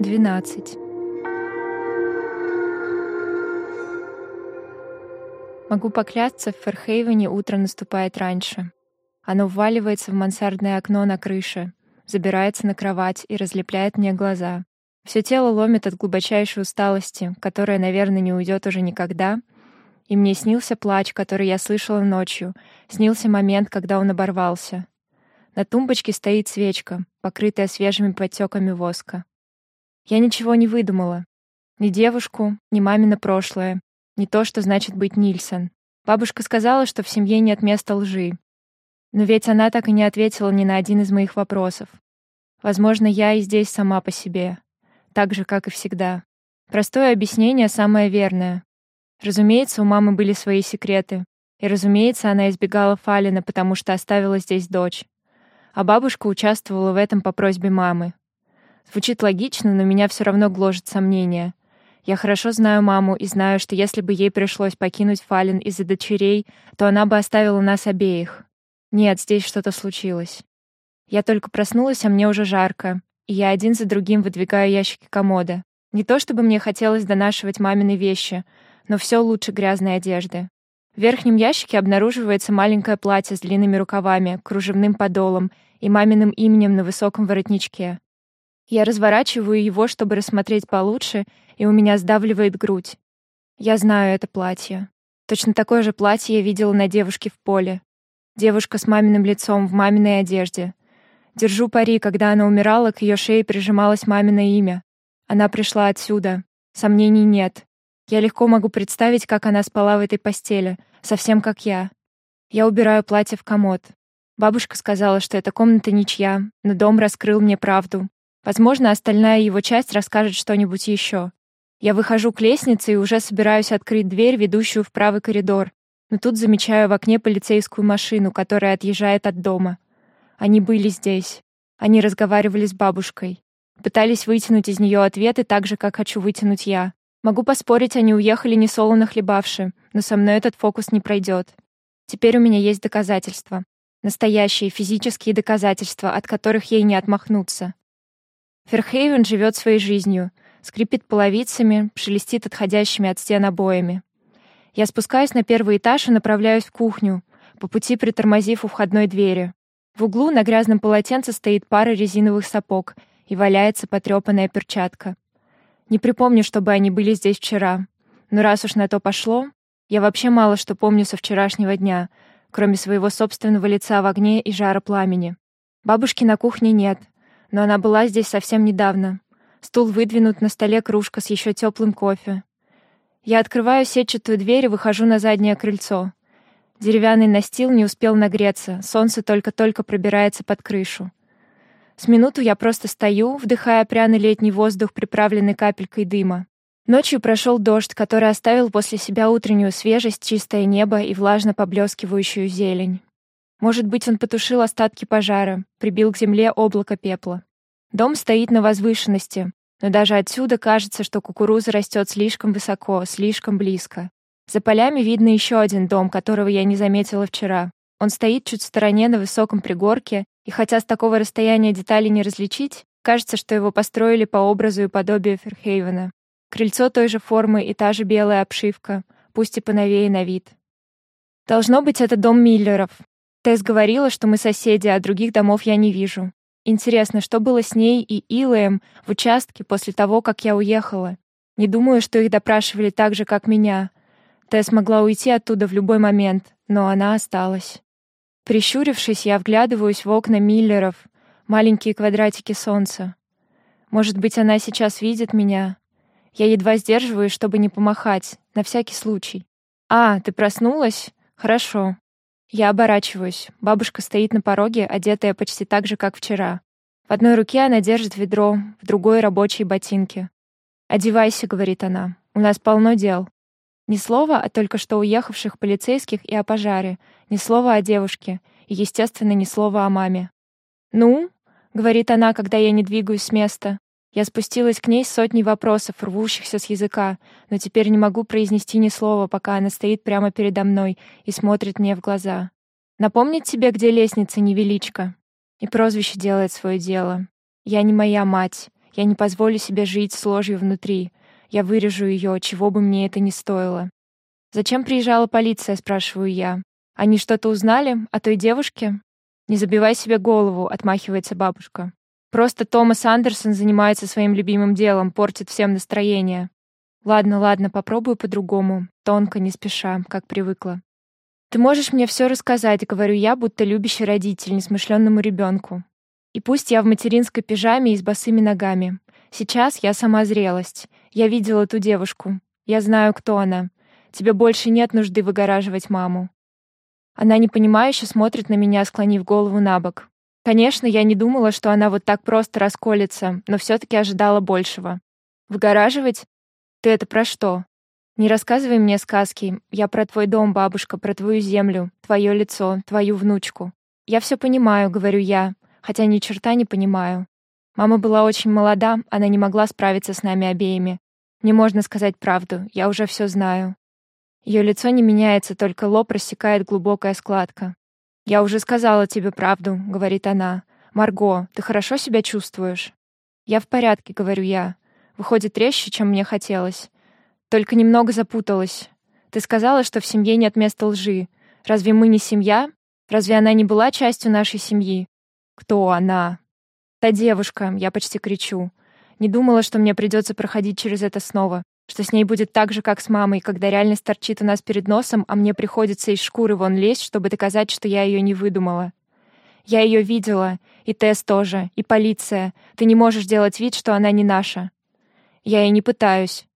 12. Могу поклясться, в Ферхейвене утро наступает раньше. Оно вваливается в мансардное окно на крыше, забирается на кровать и разлепляет мне глаза. Все тело ломит от глубочайшей усталости, которая, наверное, не уйдет уже никогда. И мне снился плач, который я слышала ночью, снился момент, когда он оборвался. На тумбочке стоит свечка, покрытая свежими подтеками воска. Я ничего не выдумала. Ни девушку, ни мамино прошлое, ни то, что значит быть Нильсон. Бабушка сказала, что в семье нет места лжи. Но ведь она так и не ответила ни на один из моих вопросов. Возможно, я и здесь сама по себе так же, как и всегда. Простое объяснение самое верное. Разумеется, у мамы были свои секреты. И, разумеется, она избегала Фалина, потому что оставила здесь дочь. А бабушка участвовала в этом по просьбе мамы. Звучит логично, но меня все равно гложет сомнение. Я хорошо знаю маму и знаю, что если бы ей пришлось покинуть Фалин из-за дочерей, то она бы оставила нас обеих. Нет, здесь что-то случилось. Я только проснулась, а мне уже жарко, и я один за другим выдвигаю ящики комода. Не то чтобы мне хотелось донашивать мамины вещи, но все лучше грязной одежды. В верхнем ящике обнаруживается маленькое платье с длинными рукавами, кружевным подолом и маминым именем на высоком воротничке. Я разворачиваю его, чтобы рассмотреть получше, и у меня сдавливает грудь. Я знаю это платье. Точно такое же платье я видела на девушке в поле. Девушка с маминым лицом в маминой одежде. Держу пари, когда она умирала, к ее шее прижималось мамино имя. Она пришла отсюда. Сомнений нет. Я легко могу представить, как она спала в этой постели, совсем как я. Я убираю платье в комод. Бабушка сказала, что эта комната ничья, но дом раскрыл мне правду. Возможно, остальная его часть расскажет что-нибудь еще. Я выхожу к лестнице и уже собираюсь открыть дверь, ведущую в правый коридор, но тут замечаю в окне полицейскую машину, которая отъезжает от дома. Они были здесь. Они разговаривали с бабушкой. Пытались вытянуть из нее ответы так же, как хочу вытянуть я. Могу поспорить, они уехали не солоно хлебавши, но со мной этот фокус не пройдет. Теперь у меня есть доказательства. Настоящие физические доказательства, от которых ей не отмахнуться. Ферхейвен живет своей жизнью, скрипит половицами, шелестит отходящими от стен обоями. Я спускаюсь на первый этаж и направляюсь в кухню, по пути притормозив у входной двери. В углу на грязном полотенце стоит пара резиновых сапог и валяется потрепанная перчатка. Не припомню, чтобы они были здесь вчера. Но раз уж на то пошло, я вообще мало что помню со вчерашнего дня, кроме своего собственного лица в огне и жара пламени. Бабушки на кухне нет, но она была здесь совсем недавно. Стул выдвинут, на столе кружка с еще теплым кофе. Я открываю сетчатую дверь и выхожу на заднее крыльцо. Деревянный настил не успел нагреться, солнце только-только пробирается под крышу. С минуту я просто стою, вдыхая пряный летний воздух, приправленный капелькой дыма. Ночью прошел дождь, который оставил после себя утреннюю свежесть, чистое небо и влажно поблескивающую зелень. Может быть, он потушил остатки пожара, прибил к земле облако пепла. Дом стоит на возвышенности, но даже отсюда кажется, что кукуруза растет слишком высоко, слишком близко. За полями видно еще один дом, которого я не заметила вчера. Он стоит чуть в стороне на высоком пригорке, и хотя с такого расстояния детали не различить, кажется, что его построили по образу и подобию Ферхейвена. Крыльцо той же формы и та же белая обшивка, пусть и поновее на вид. Должно быть, это дом Миллеров. Тесс говорила, что мы соседи, а других домов я не вижу. Интересно, что было с ней и Илэем в участке после того, как я уехала? Не думаю, что их допрашивали так же, как меня, Тесс могла уйти оттуда в любой момент, но она осталась. Прищурившись, я вглядываюсь в окна Миллеров, маленькие квадратики солнца. Может быть, она сейчас видит меня? Я едва сдерживаюсь, чтобы не помахать, на всякий случай. «А, ты проснулась? Хорошо». Я оборачиваюсь. Бабушка стоит на пороге, одетая почти так же, как вчера. В одной руке она держит ведро, в другой — рабочие ботинки. «Одевайся», — говорит она. «У нас полно дел». Ни слова о только что уехавших полицейских и о пожаре, ни слова о девушке, и, естественно, ни слова о маме. «Ну?» — говорит она, когда я не двигаюсь с места. Я спустилась к ней с сотней вопросов, рвущихся с языка, но теперь не могу произнести ни слова, пока она стоит прямо передо мной и смотрит мне в глаза. Напомнить тебе, где лестница, невеличка? И прозвище делает свое дело. Я не моя мать. Я не позволю себе жить с ложью внутри. Я вырежу ее, чего бы мне это ни стоило. «Зачем приезжала полиция?» — спрашиваю я. «Они что-то узнали о той девушке?» «Не забивай себе голову», — отмахивается бабушка. «Просто Томас Андерсон занимается своим любимым делом, портит всем настроение». «Ладно, ладно, попробую по-другому, тонко, не спеша, как привыкла. «Ты можешь мне все рассказать», — говорю я, будто любящий родитель несмышленному ребенку. И пусть я в материнской пижаме и с босыми ногами. Сейчас я сама зрелость. Я видела ту девушку. Я знаю, кто она. Тебе больше нет нужды выгораживать маму. Она непонимающе смотрит на меня, склонив голову на бок. Конечно, я не думала, что она вот так просто расколется, но все таки ожидала большего. Выгораживать? Ты это про что? Не рассказывай мне сказки. Я про твой дом, бабушка, про твою землю, твое лицо, твою внучку. Я все понимаю, говорю я, хотя ни черта не понимаю. Мама была очень молода, она не могла справиться с нами обеими. Не можно сказать правду, я уже все знаю. Ее лицо не меняется, только лоб рассекает глубокая складка. «Я уже сказала тебе правду», — говорит она. «Марго, ты хорошо себя чувствуешь?» «Я в порядке», — говорю я. Выходит резче, чем мне хотелось. Только немного запуталась. Ты сказала, что в семье нет места лжи. Разве мы не семья? Разве она не была частью нашей семьи? Кто она? Та девушка, я почти кричу. Не думала, что мне придется проходить через это снова, что с ней будет так же, как с мамой, когда реальность торчит у нас перед носом, а мне приходится из шкуры вон лезть, чтобы доказать, что я ее не выдумала. Я ее видела, и Тесс тоже, и полиция. Ты не можешь делать вид, что она не наша. Я и не пытаюсь.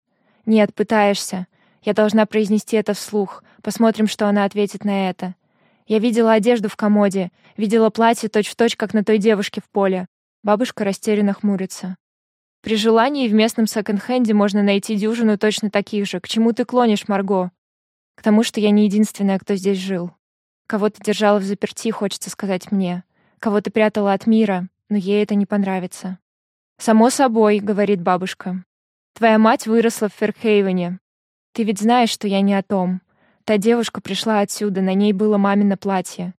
«Нет, пытаешься. Я должна произнести это вслух. Посмотрим, что она ответит на это. Я видела одежду в комоде, видела платье точь-в-точь, точь, как на той девушке в поле». Бабушка растерянно хмурится. «При желании в местном секонд-хенде можно найти дюжину точно таких же. К чему ты клонишь, Марго?» «К тому, что я не единственная, кто здесь жил. Кого ты держала в заперти, хочется сказать мне. Кого ты прятала от мира, но ей это не понравится». «Само собой», — говорит бабушка. Твоя мать выросла в Ферхейвене. Ты ведь знаешь, что я не о том. Та девушка пришла отсюда, на ней было мамино платье.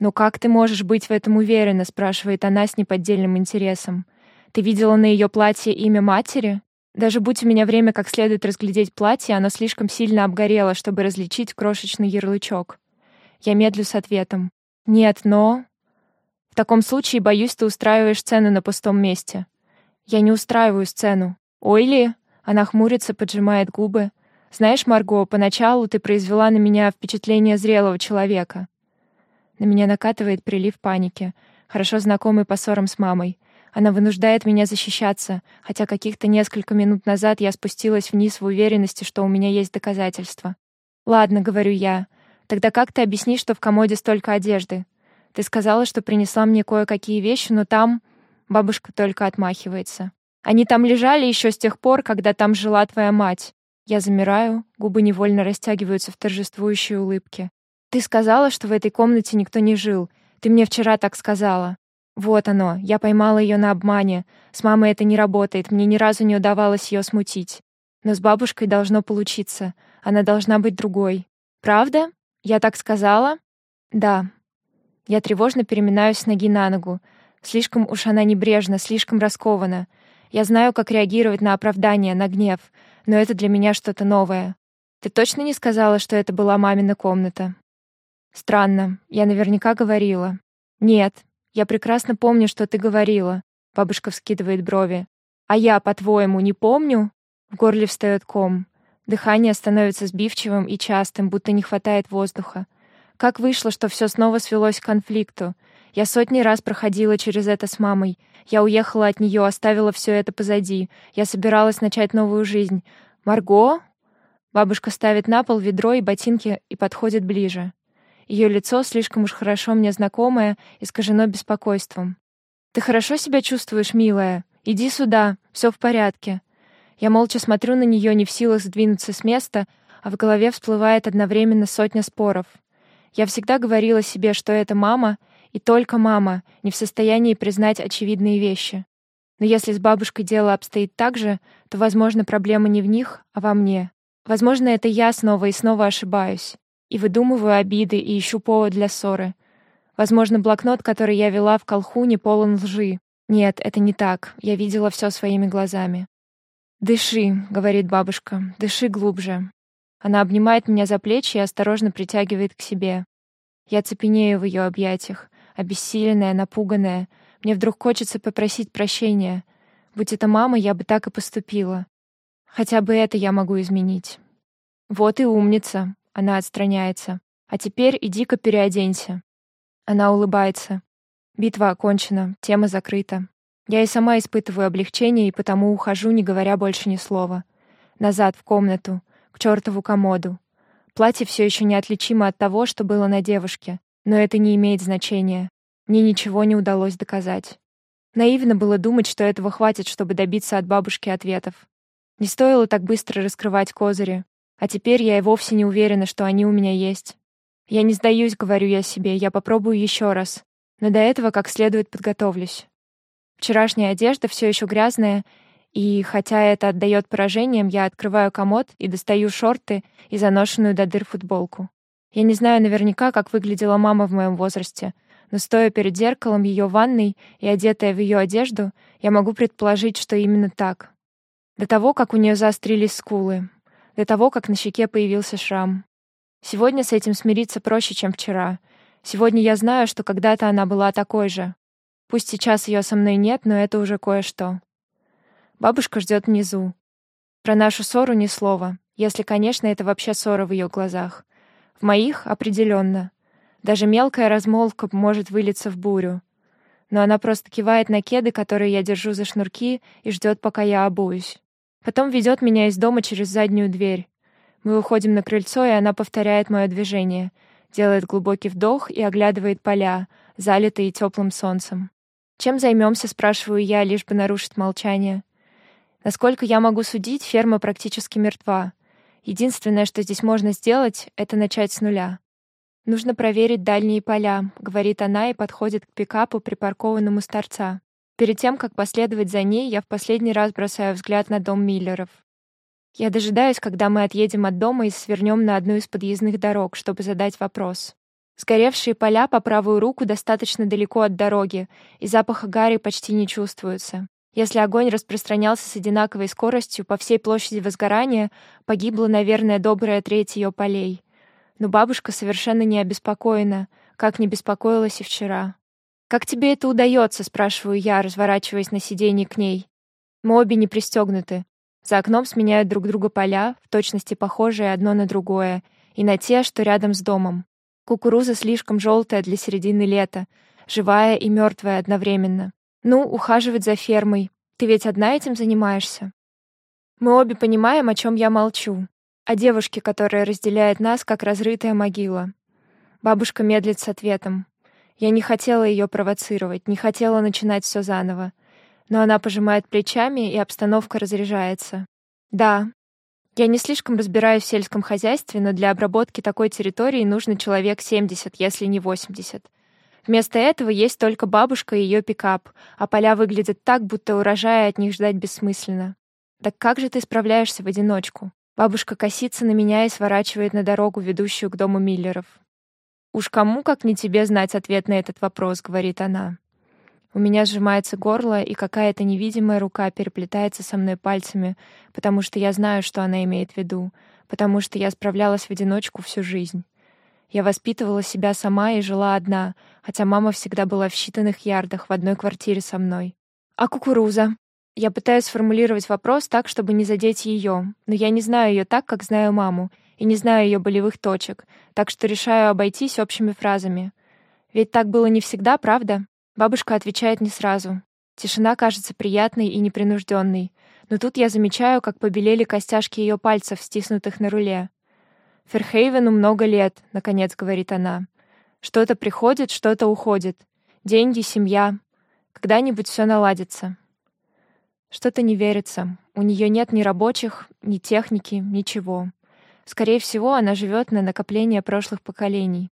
«Но как ты можешь быть в этом уверена?» — спрашивает она с неподдельным интересом. «Ты видела на ее платье имя матери? Даже будь у меня время как следует разглядеть платье, оно слишком сильно обгорело, чтобы различить крошечный ярлычок. Я медлю с ответом. «Нет, но...» «В таком случае, боюсь, ты устраиваешь сцену на пустом месте». «Я не устраиваю сцену». «Ой ли?» Она хмурится, поджимает губы. «Знаешь, Марго, поначалу ты произвела на меня впечатление зрелого человека». На меня накатывает прилив паники, хорошо знакомый по ссорам с мамой. Она вынуждает меня защищаться, хотя каких-то несколько минут назад я спустилась вниз в уверенности, что у меня есть доказательства. «Ладно», — говорю я, — «тогда как ты объяснишь, что в комоде столько одежды? Ты сказала, что принесла мне кое-какие вещи, но там...» Бабушка только отмахивается. Они там лежали еще с тех пор, когда там жила твоя мать. Я замираю, губы невольно растягиваются в торжествующей улыбке. Ты сказала, что в этой комнате никто не жил. Ты мне вчера так сказала. Вот оно, я поймала ее на обмане. С мамой это не работает, мне ни разу не удавалось ее смутить. Но с бабушкой должно получиться. Она должна быть другой. Правда? Я так сказала? Да. Я тревожно переминаюсь с ноги на ногу. Слишком уж она небрежна, слишком раскована. Я знаю, как реагировать на оправдание, на гнев, но это для меня что-то новое. Ты точно не сказала, что это была мамина комната? Странно, я наверняка говорила. Нет, я прекрасно помню, что ты говорила. Бабушка вскидывает брови. А я, по-твоему, не помню? В горле встает ком. Дыхание становится сбивчивым и частым, будто не хватает воздуха. Как вышло, что все снова свелось к конфликту? Я сотни раз проходила через это с мамой. Я уехала от нее, оставила все это позади. Я собиралась начать новую жизнь. «Марго?» Бабушка ставит на пол ведро и ботинки и подходит ближе. Ее лицо, слишком уж хорошо мне знакомое, искажено беспокойством. «Ты хорошо себя чувствуешь, милая? Иди сюда, все в порядке». Я молча смотрю на нее, не в силах сдвинуться с места, а в голове всплывает одновременно сотня споров. Я всегда говорила себе, что эта мама — и только мама не в состоянии признать очевидные вещи. Но если с бабушкой дело обстоит так же, то, возможно, проблема не в них, а во мне. Возможно, это я снова и снова ошибаюсь. И выдумываю обиды и ищу повод для ссоры. Возможно, блокнот, который я вела в колхуне, полон лжи. Нет, это не так. Я видела все своими глазами. «Дыши», — говорит бабушка, — «дыши глубже». Она обнимает меня за плечи и осторожно притягивает к себе. Я цепенею в ее объятиях, обессиленная, напуганная. Мне вдруг хочется попросить прощения. Будь это мама, я бы так и поступила. Хотя бы это я могу изменить. Вот и умница. Она отстраняется. А теперь иди-ка переоденься. Она улыбается. Битва окончена, тема закрыта. Я и сама испытываю облегчение, и потому ухожу, не говоря больше ни слова. Назад, в комнату, к чертову комоду. Платье все еще неотличимо от того, что было на девушке, но это не имеет значения. Мне ничего не удалось доказать. Наивно было думать, что этого хватит, чтобы добиться от бабушки ответов. Не стоило так быстро раскрывать козыри. А теперь я и вовсе не уверена, что они у меня есть. Я не сдаюсь, говорю я себе, я попробую еще раз. Но до этого как следует подготовлюсь. Вчерашняя одежда все еще грязная, и хотя это отдает поражением, я открываю комод и достаю шорты и заношенную до дыр футболку. Я не знаю наверняка, как выглядела мама в моем возрасте, но стоя перед зеркалом ее ванной и одетая в ее одежду, я могу предположить, что именно так. До того, как у нее заострились скулы, до того, как на щеке появился шрам. Сегодня с этим смириться проще, чем вчера. Сегодня я знаю, что когда-то она была такой же. Пусть сейчас ее со мной нет, но это уже кое-что. Бабушка ждет внизу. Про нашу ссору ни слова, если, конечно, это вообще ссора в ее глазах. В моих — определенно. Даже мелкая размолвка может вылиться в бурю. Но она просто кивает на кеды, которые я держу за шнурки, и ждет, пока я обуюсь. Потом ведет меня из дома через заднюю дверь. Мы выходим на крыльцо, и она повторяет мое движение, делает глубокий вдох и оглядывает поля, залитые теплым солнцем. «Чем займемся?» — спрашиваю я, лишь бы нарушить молчание. Насколько я могу судить, ферма практически мертва. Единственное, что здесь можно сделать, это начать с нуля. «Нужно проверить дальние поля», — говорит она и подходит к пикапу, припаркованному с торца. Перед тем, как последовать за ней, я в последний раз бросаю взгляд на дом Миллеров. Я дожидаюсь, когда мы отъедем от дома и свернем на одну из подъездных дорог, чтобы задать вопрос. Сгоревшие поля по правую руку достаточно далеко от дороги, и запаха гари почти не чувствуется. Если огонь распространялся с одинаковой скоростью по всей площади возгорания, погибла, наверное, добрая треть ее полей. Но бабушка совершенно не обеспокоена, как не беспокоилась и вчера. «Как тебе это удается?» — спрашиваю я, разворачиваясь на сиденье к ней. Мы обе не пристегнуты. За окном сменяют друг друга поля, в точности похожие одно на другое, и на те, что рядом с домом. Кукуруза слишком желтая для середины лета, живая и мертвая одновременно. Ну, ухаживать за фермой. Ты ведь одна этим занимаешься? Мы обе понимаем, о чем я молчу. О девушке, которая разделяет нас, как разрытая могила. Бабушка медлит с ответом. Я не хотела ее провоцировать, не хотела начинать все заново. Но она пожимает плечами, и обстановка разряжается. Да, я не слишком разбираюсь в сельском хозяйстве, но для обработки такой территории нужно человек 70, если не 80. Вместо этого есть только бабушка и ее пикап, а поля выглядят так, будто урожая от них ждать бессмысленно. Так как же ты справляешься в одиночку? Бабушка косится на меня и сворачивает на дорогу, ведущую к дому Миллеров. «Уж кому, как не тебе, знать ответ на этот вопрос», — говорит она. У меня сжимается горло, и какая-то невидимая рука переплетается со мной пальцами, потому что я знаю, что она имеет в виду, потому что я справлялась в одиночку всю жизнь. Я воспитывала себя сама и жила одна, хотя мама всегда была в считанных ярдах в одной квартире со мной. А кукуруза? Я пытаюсь сформулировать вопрос так, чтобы не задеть ее, но я не знаю ее так, как знаю маму, и не знаю ее болевых точек, так что решаю обойтись общими фразами. Ведь так было не всегда, правда? Бабушка отвечает не сразу. Тишина кажется приятной и непринужденной, но тут я замечаю, как побелели костяшки ее пальцев, стиснутых на руле. Ферхейвену много лет, наконец говорит она. Что-то приходит, что-то уходит. Деньги, семья. Когда-нибудь все наладится. Что-то не верится. У нее нет ни рабочих, ни техники, ничего. Скорее всего, она живет на накопление прошлых поколений.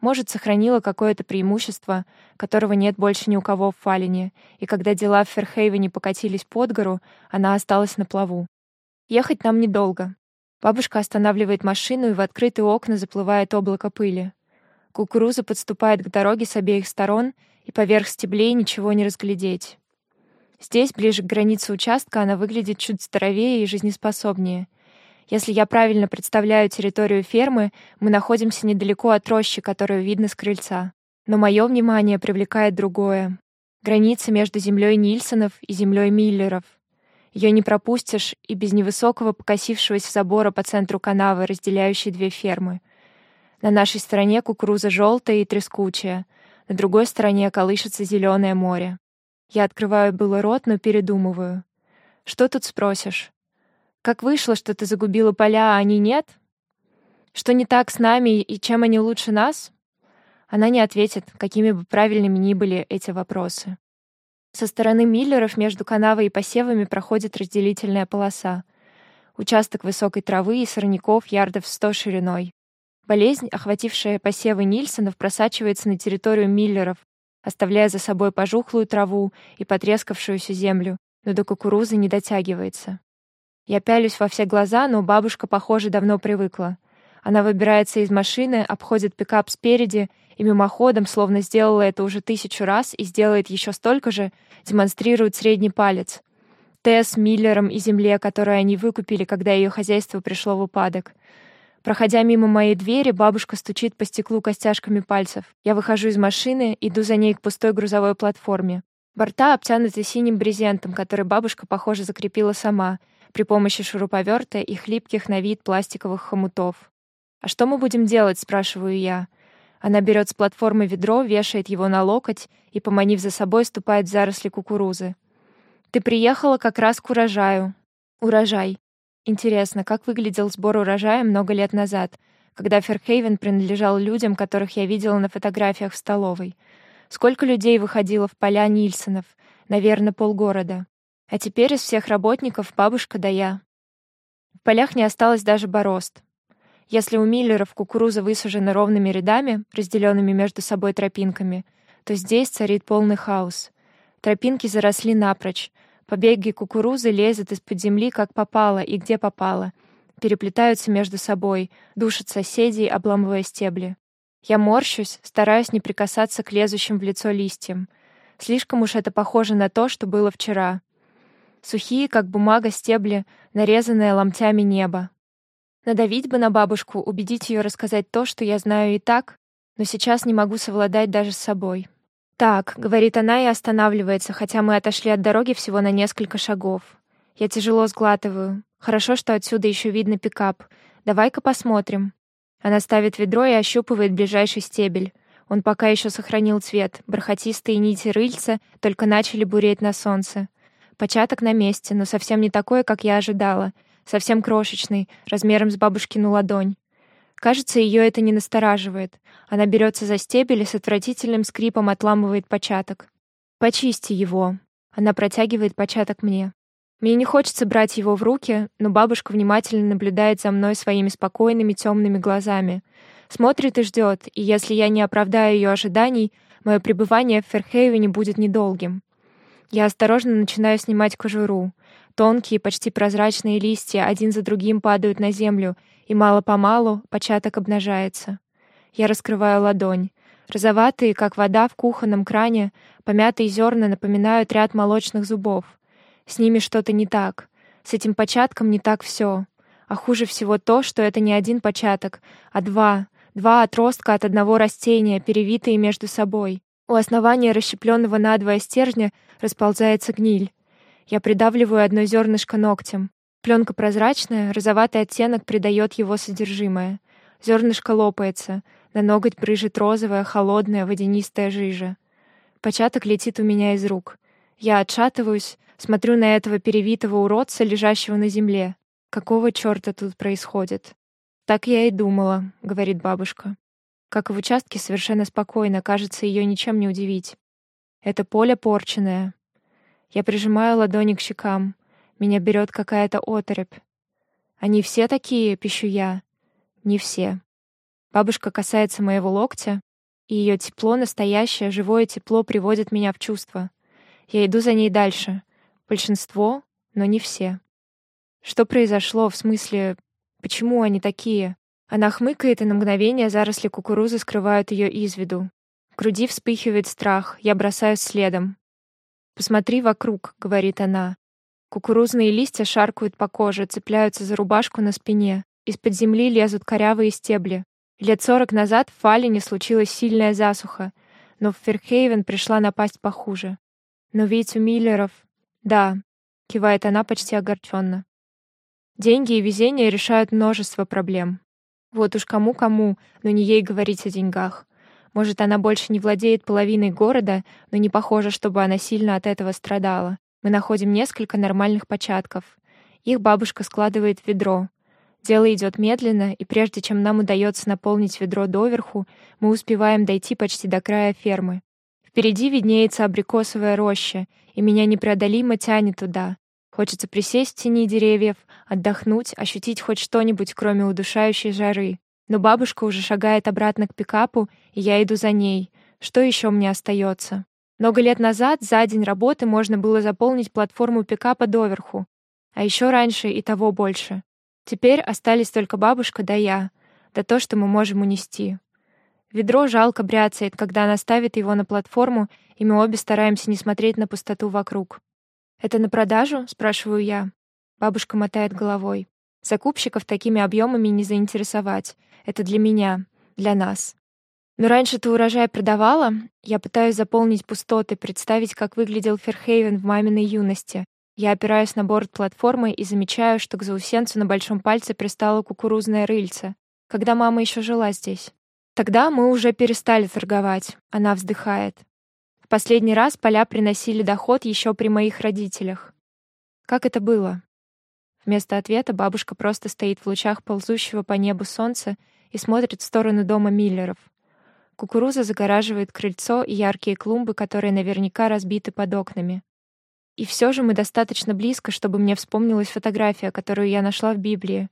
Может, сохранила какое-то преимущество, которого нет больше ни у кого в Фалине, и когда дела в Ферхейвене покатились под гору, она осталась на плаву. Ехать нам недолго. Бабушка останавливает машину, и в открытые окна заплывает облако пыли. Кукуруза подступает к дороге с обеих сторон, и поверх стеблей ничего не разглядеть. Здесь, ближе к границе участка, она выглядит чуть здоровее и жизнеспособнее. Если я правильно представляю территорию фермы, мы находимся недалеко от рощи, которую видно с крыльца. Но мое внимание привлекает другое. Граница между землей Нильсонов и землей Миллеров. Ее не пропустишь и без невысокого покосившегося забора по центру канавы, разделяющей две фермы. На нашей стороне кукуруза желтая и трескучая, на другой стороне колышется зеленое море. Я открываю было рот, но передумываю. Что тут спросишь? Как вышло, что ты загубила поля, а они нет? Что не так с нами и чем они лучше нас? Она не ответит, какими бы правильными ни были эти вопросы. Со стороны Миллеров между канавой и посевами проходит разделительная полоса. Участок высокой травы и сорняков ярдов сто шириной. Болезнь, охватившая посевы Нильсонов, просачивается на территорию Миллеров, оставляя за собой пожухлую траву и потрескавшуюся землю, но до кукурузы не дотягивается. Я пялюсь во все глаза, но бабушка, похоже, давно привыкла. Она выбирается из машины, обходит пикап спереди и мимоходом, словно сделала это уже тысячу раз и сделает еще столько же, демонстрирует средний палец. Тесс, Миллером и земле, которую они выкупили, когда ее хозяйство пришло в упадок. Проходя мимо моей двери, бабушка стучит по стеклу костяшками пальцев. Я выхожу из машины, иду за ней к пустой грузовой платформе. Борта обтянуты синим брезентом, который бабушка, похоже, закрепила сама — при помощи шуруповерта и хлипких на вид пластиковых хомутов. «А что мы будем делать?» — спрашиваю я. Она берет с платформы ведро, вешает его на локоть и, поманив за собой, ступает в заросли кукурузы. «Ты приехала как раз к урожаю». «Урожай». Интересно, как выглядел сбор урожая много лет назад, когда Ферхейвен принадлежал людям, которых я видела на фотографиях в столовой. Сколько людей выходило в поля Нильсонов? Наверное, полгорода. А теперь из всех работников бабушка да я. В полях не осталось даже борозд. Если у Миллеров кукуруза высажена ровными рядами, разделенными между собой тропинками, то здесь царит полный хаос. Тропинки заросли напрочь. Побеги кукурузы лезут из-под земли, как попало и где попало. Переплетаются между собой, душат соседей, обламывая стебли. Я морщусь, стараюсь не прикасаться к лезущим в лицо листьям. Слишком уж это похоже на то, что было вчера сухие, как бумага, стебли, нарезанное ломтями небо. Надавить бы на бабушку, убедить ее рассказать то, что я знаю и так, но сейчас не могу совладать даже с собой. «Так», — говорит она и останавливается, хотя мы отошли от дороги всего на несколько шагов. Я тяжело сглатываю. Хорошо, что отсюда еще видно пикап. Давай-ка посмотрим. Она ставит ведро и ощупывает ближайший стебель. Он пока еще сохранил цвет. Бархатистые нити рыльца только начали буреть на солнце. Початок на месте, но совсем не такой, как я ожидала. Совсем крошечный, размером с бабушкину ладонь. Кажется, ее это не настораживает. Она берется за стебель и с отвратительным скрипом отламывает початок. «Почисти его». Она протягивает початок мне. Мне не хочется брать его в руки, но бабушка внимательно наблюдает за мной своими спокойными темными глазами. Смотрит и ждет, и если я не оправдаю ее ожиданий, мое пребывание в Ферхейвене будет недолгим. Я осторожно начинаю снимать кожуру. Тонкие, почти прозрачные листья один за другим падают на землю, и мало-помалу початок обнажается. Я раскрываю ладонь. Розоватые, как вода в кухонном кране, помятые зерна напоминают ряд молочных зубов. С ними что-то не так. С этим початком не так все. А хуже всего то, что это не один початок, а два. Два отростка от одного растения, перевитые между собой. У основания расщепленного надвое стержня расползается гниль. Я придавливаю одно зернышко ногтем. Пленка прозрачная, розоватый оттенок придает его содержимое. Зернышко лопается, на ноготь брыжет розовая, холодная, водянистая жижа. Початок летит у меня из рук. Я отшатываюсь, смотрю на этого перевитого уродца, лежащего на земле. Какого черта тут происходит? Так я и думала, говорит бабушка. Как и в участке, совершенно спокойно, кажется, ее ничем не удивить. Это поле порченное. Я прижимаю ладони к щекам. Меня берет какая-то оторопь. Они все такие, пищу я. Не все. Бабушка касается моего локтя, и ее тепло, настоящее, живое тепло приводит меня в чувство. Я иду за ней дальше. Большинство, но не все. Что произошло, в смысле, почему они такие? Она хмыкает, и на мгновение заросли кукурузы скрывают ее из виду. В груди вспыхивает страх, я бросаюсь следом. «Посмотри вокруг», — говорит она. Кукурузные листья шаркают по коже, цепляются за рубашку на спине. Из-под земли лезут корявые стебли. Лет сорок назад в Фалине случилась сильная засуха, но в Ферхейвен пришла напасть похуже. Но ведь у Миллеров... Да, кивает она почти огорченно. Деньги и везение решают множество проблем. Вот уж кому-кому, но не ей говорить о деньгах. Может, она больше не владеет половиной города, но не похоже, чтобы она сильно от этого страдала. Мы находим несколько нормальных початков. Их бабушка складывает в ведро. Дело идет медленно, и прежде чем нам удается наполнить ведро доверху, мы успеваем дойти почти до края фермы. Впереди виднеется абрикосовая роща, и меня непреодолимо тянет туда. Хочется присесть в тени деревьев, отдохнуть, ощутить хоть что-нибудь, кроме удушающей жары. Но бабушка уже шагает обратно к пикапу, и я иду за ней. Что еще мне остается? Много лет назад за день работы можно было заполнить платформу пикапа доверху, а еще раньше и того больше. Теперь остались только бабушка да я, да то, что мы можем унести. Ведро жалко бряцает, когда она ставит его на платформу, и мы обе стараемся не смотреть на пустоту вокруг. «Это на продажу?» — спрашиваю я. Бабушка мотает головой. Закупщиков такими объемами не заинтересовать. Это для меня, для нас. Но раньше ты урожай продавала? Я пытаюсь заполнить пустоты, представить, как выглядел Ферхейвен в маминой юности. Я опираюсь на борт платформы и замечаю, что к заусенцу на большом пальце пристало кукурузное рыльце. Когда мама еще жила здесь. Тогда мы уже перестали торговать. Она вздыхает. В последний раз поля приносили доход еще при моих родителях. Как это было? Вместо ответа бабушка просто стоит в лучах ползущего по небу солнца и смотрит в сторону дома Миллеров. Кукуруза загораживает крыльцо и яркие клумбы, которые наверняка разбиты под окнами. И все же мы достаточно близко, чтобы мне вспомнилась фотография, которую я нашла в Библии.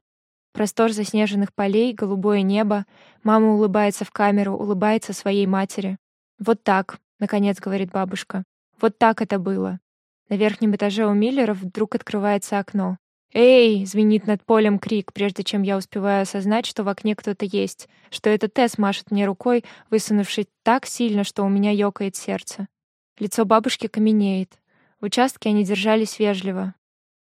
Простор заснеженных полей, голубое небо. Мама улыбается в камеру, улыбается своей матери. Вот так, наконец говорит бабушка. Вот так это было. На верхнем этаже у Миллеров вдруг открывается окно. «Эй!» — звенит над полем крик, прежде чем я успеваю осознать, что в окне кто-то есть, что это Тесс машет мне рукой, высунувшись так сильно, что у меня ёкает сердце. Лицо бабушки каменеет. В участке они держались вежливо.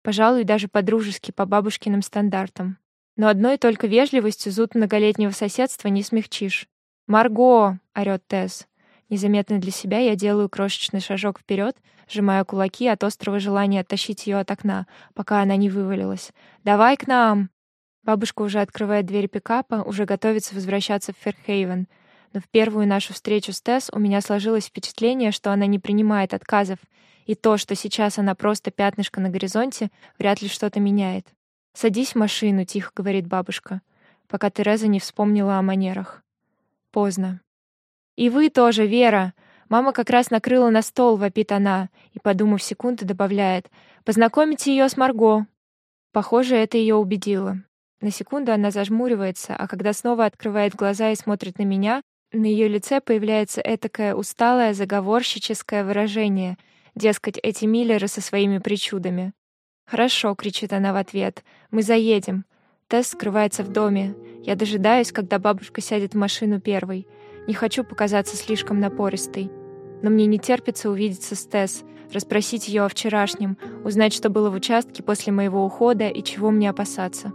Пожалуй, даже по-дружески, по бабушкиным стандартам. Но одной только вежливостью зуд многолетнего соседства не смягчишь. «Марго!» — орёт Тесс. Незаметно для себя я делаю крошечный шажок вперед, сжимая кулаки от острого желания оттащить ее от окна, пока она не вывалилась. «Давай к нам!» Бабушка уже открывает дверь пикапа, уже готовится возвращаться в Ферхейвен. Но в первую нашу встречу с Тесс у меня сложилось впечатление, что она не принимает отказов, и то, что сейчас она просто пятнышко на горизонте, вряд ли что-то меняет. «Садись в машину», — тихо говорит бабушка, пока Тереза не вспомнила о манерах. Поздно. «И вы тоже, Вера!» Мама как раз накрыла на стол, вопит она, и, подумав секунду, добавляет «Познакомите ее с Марго». Похоже, это ее убедило. На секунду она зажмуривается, а когда снова открывает глаза и смотрит на меня, на ее лице появляется этакое усталое, заговорщическое выражение, дескать, эти Миллеры со своими причудами. «Хорошо», — кричит она в ответ, — «мы заедем». Тесс скрывается в доме. Я дожидаюсь, когда бабушка сядет в машину первой — не хочу показаться слишком напористой. Но мне не терпится увидеться с Тесс, расспросить ее о вчерашнем, узнать, что было в участке после моего ухода и чего мне опасаться.